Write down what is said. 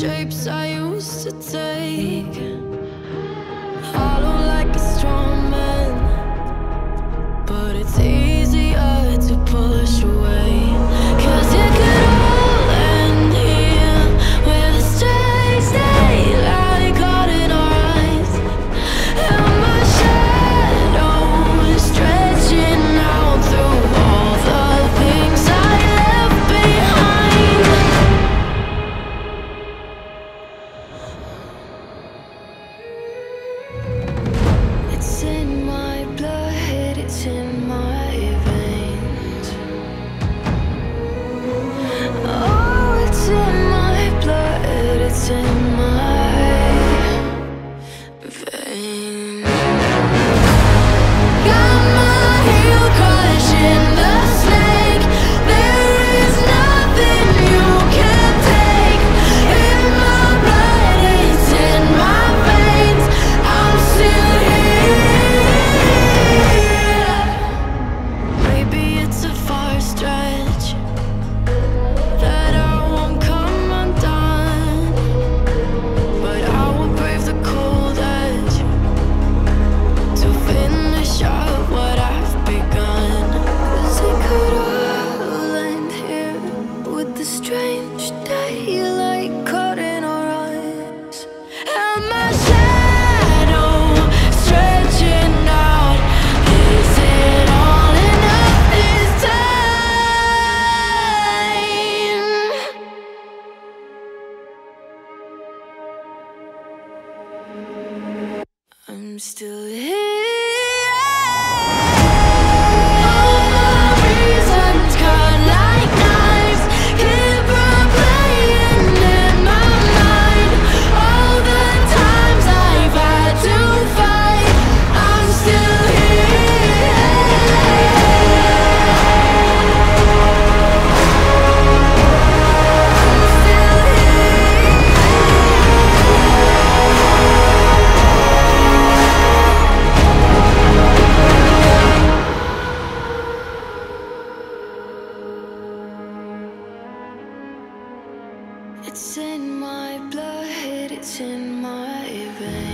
shapes I used to take. I'm still here. It's in my blood, it's in my veins.